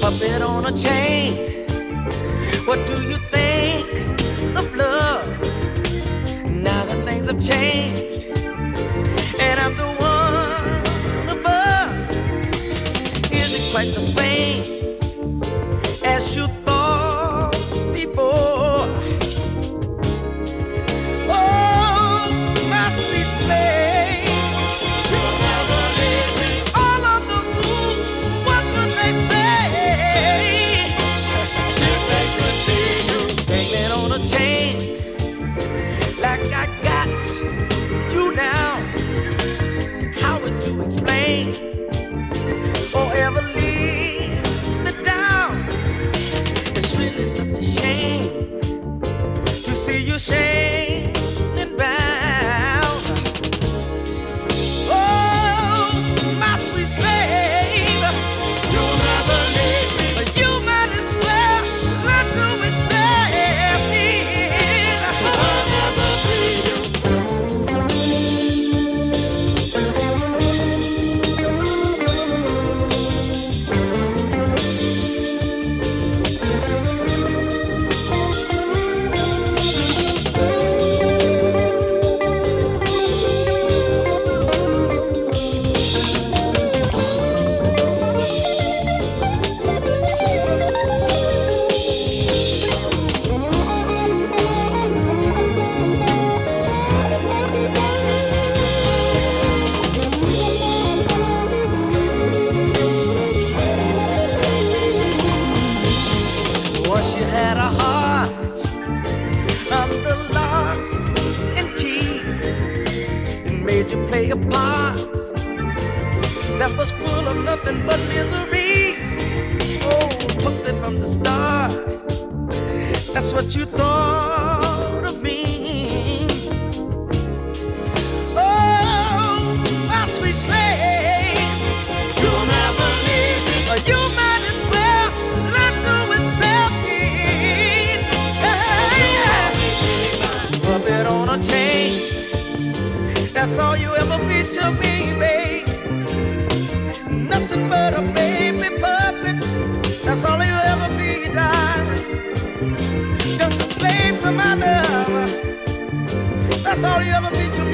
Puppet on a chain. What do you think things have changed, and I'm the one above. Is it quite the same It's such a shame to see you shamed Once you had a heart under lock and key, it made you play a part that was full of nothing but misery. Oh, hooked it from the start. That's what you thought That's all you ever be to me, babe. Nothing but a baby puppet. That's all you ever be, darling. Just a slave to my love. That's all you ever be to me.